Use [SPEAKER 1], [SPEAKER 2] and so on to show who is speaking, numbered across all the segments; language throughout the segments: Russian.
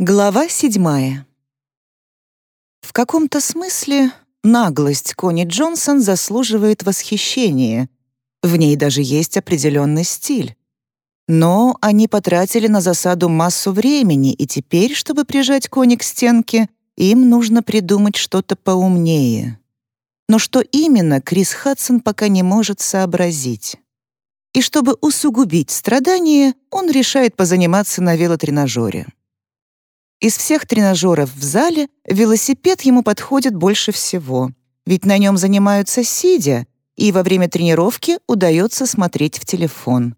[SPEAKER 1] Глава седьмая. В каком-то смысле наглость Кони Джонсон заслуживает восхищения. В ней даже есть определенный стиль. Но они потратили на засаду массу времени, и теперь, чтобы прижать Кони к стенке, им нужно придумать что-то поумнее. Но что именно, Крис Хадсон пока не может сообразить. И чтобы усугубить страдания, он решает позаниматься на велотренажере. Из всех тренажеров в зале велосипед ему подходит больше всего, ведь на нем занимаются сидя, и во время тренировки удается смотреть в телефон.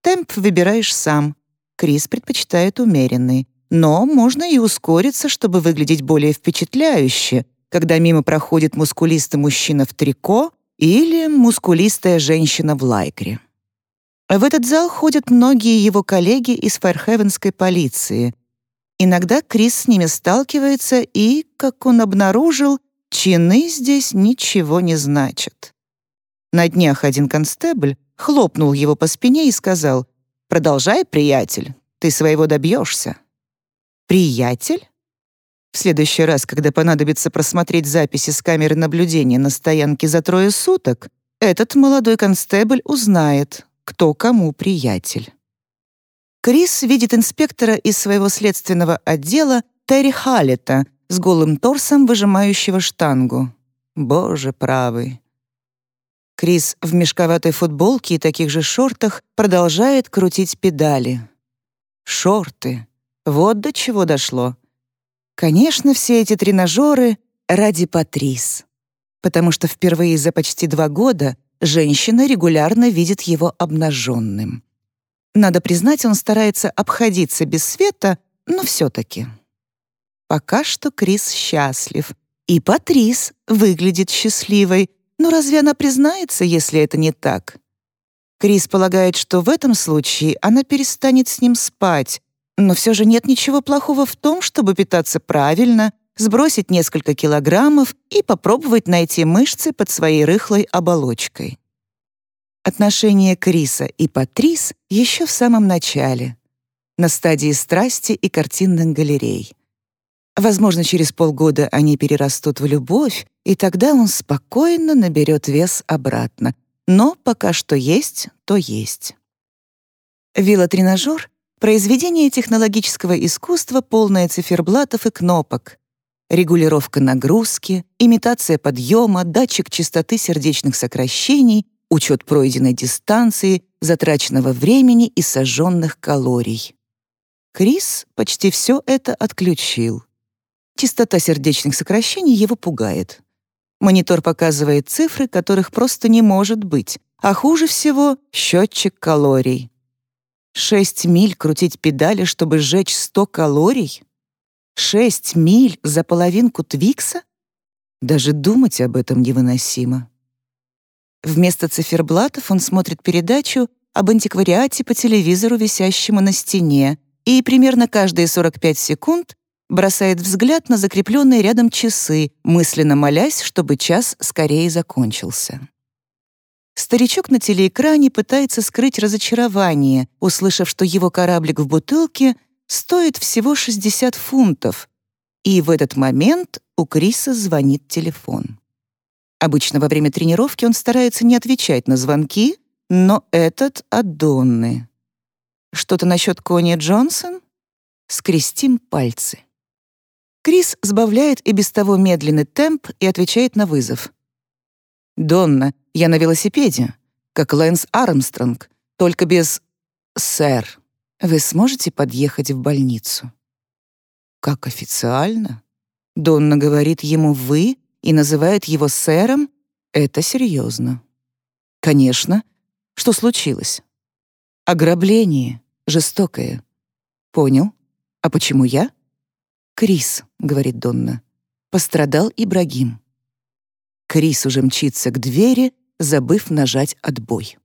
[SPEAKER 1] Темп выбираешь сам. Крис предпочитает умеренный. Но можно и ускориться, чтобы выглядеть более впечатляюще, когда мимо проходит мускулистый мужчина в трико или мускулистая женщина в лайкре. В этот зал ходят многие его коллеги из Фэрхевенской полиции — Иногда Крис с ними сталкивается и, как он обнаружил, чины здесь ничего не значат. На днях один констебль хлопнул его по спине и сказал «Продолжай, приятель, ты своего добьешься». «Приятель?» В следующий раз, когда понадобится просмотреть записи с камеры наблюдения на стоянке за трое суток, этот молодой констебль узнает, кто кому приятель. Крис видит инспектора из своего следственного отдела Терри Халлета с голым торсом, выжимающего штангу. Боже правый. Крис в мешковатой футболке и таких же шортах продолжает крутить педали. Шорты. Вот до чего дошло. Конечно, все эти тренажеры ради Патрис. Потому что впервые за почти два года женщина регулярно видит его обнаженным. Надо признать, он старается обходиться без света, но все-таки. Пока что Крис счастлив. И Патрис выглядит счастливой. Но разве она признается, если это не так? Крис полагает, что в этом случае она перестанет с ним спать. Но все же нет ничего плохого в том, чтобы питаться правильно, сбросить несколько килограммов и попробовать найти мышцы под своей рыхлой оболочкой. Отношения Криса и Патрис еще в самом начале, на стадии страсти и картинных галерей. Возможно, через полгода они перерастут в любовь, и тогда он спокойно наберет вес обратно. Но пока что есть, то есть. Велотренажер — произведение технологического искусства, полное циферблатов и кнопок. Регулировка нагрузки, имитация подъема, датчик частоты сердечных сокращений — учет пройденной дистанции, затраченного времени и сожженных калорий. Крис почти все это отключил. Частота сердечных сокращений его пугает. Монитор показывает цифры, которых просто не может быть, а хуже всего — счетчик калорий. Шесть миль крутить педали, чтобы сжечь сто калорий? Шесть миль за половинку Твикса? Даже думать об этом невыносимо. Вместо циферблатов он смотрит передачу об антиквариате по телевизору, висящему на стене, и примерно каждые 45 секунд бросает взгляд на закрепленные рядом часы, мысленно молясь, чтобы час скорее закончился. Старичок на телеэкране пытается скрыть разочарование, услышав, что его кораблик в бутылке стоит всего 60 фунтов, и в этот момент у Криса звонит телефон. Обычно во время тренировки он старается не отвечать на звонки, но этот от Донны. Что-то насчет Кони Джонсон? Скрестим пальцы. Крис сбавляет и без того медленный темп и отвечает на вызов. «Донна, я на велосипеде, как Лэнс Армстронг, только без... Сэр, вы сможете подъехать в больницу?» «Как официально?» Донна говорит ему «вы», и называет его сэром, это серьезно. Конечно. Что случилось? Ограбление. Жестокое. Понял. А почему я? Крис, говорит Донна. Пострадал Ибрагим. Крис уже мчится к двери, забыв нажать отбой.